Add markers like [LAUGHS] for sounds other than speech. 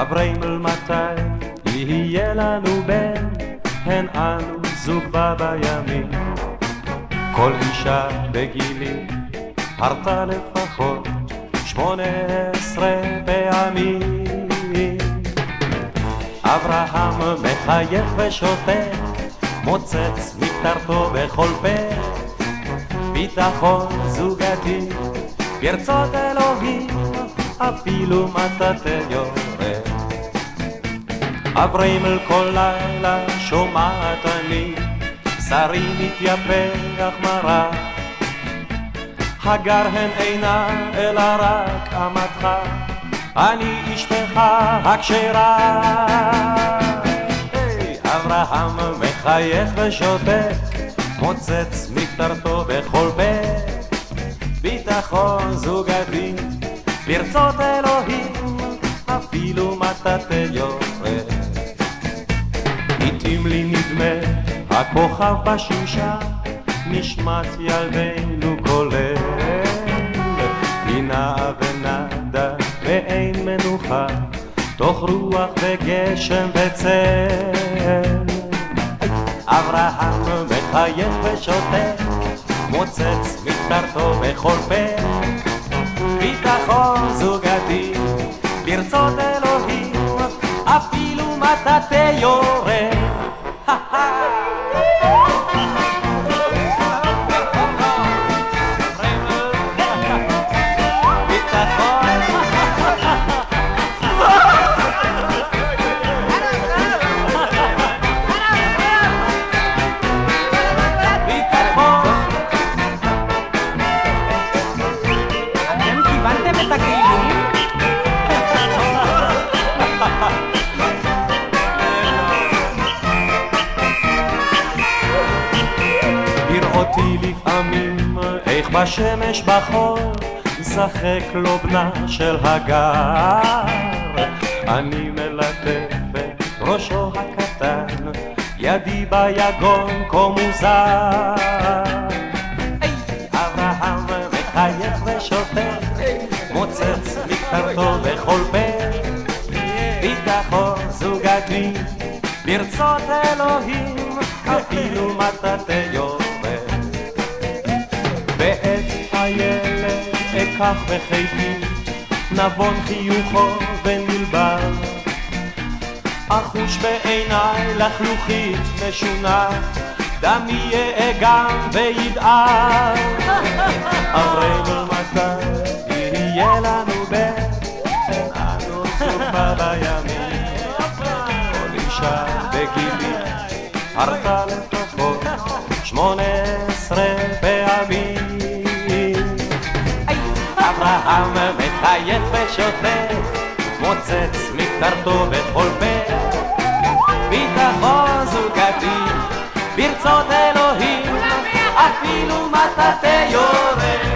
אבריימל מתי יהיה לנו בן, הן אנו זוג בה בימים. כל אישה בגילי הרתה לפחות שמונה עשרה פעמים. אברהם מחייך ושותק, מוצץ מקטרתו בכל פה, ביטחון זוגתי, ברצות אלוהים, אפילו מטאטא יורד. אבריימל כל לילה שומעת אני, בשרי מתייפח מרה. הגר הן אינה אלא רק אמתך, אני אשתך הכשרה. היי, אברהם מחייך ושותק, מוצץ מקטרתו בכל בית, ביטחון זוגתי, ברצות אלוהים, אפילו מטאטא יורד. לעתים לי נדמה, הכוכב בשמשה, נשמת ילדינו כולל. היא ונדה ואין מנוחה, תוך רוח וגשם וצל. אברהם מחייך ושותק, מוצץ מקטרתו בכל פה. ביטחון זוגתי, ברצות אלוהים, אפילו מטאטא יורד. [LAUGHS] איך בשמש בחור משחק לו בנה של הגר. אני מלטף את ראשו הקטן ידי ביגון כה מוזר. אברהם מחייך ושותק מוצץ מקטרתו בכל פה. ביטחון זוגתי ברצות אלוהים אפילו מטאטא ואת הילד אקח בחיתי נבון חיוכו ונלבר אחוש בעיניי לחלוכית משונה דמי יאגם וידער. אברנו מתי יהיה לנו בן אין אנו סופה בימים. כל אישה בגילי הרתה לפחות שמונה עשרה פעמים אברהם מחייך ושותק מוצץ מקטרתו בכל פה. ביטחון זוגתי ברצות אלוהים אפילו מטאטא יורד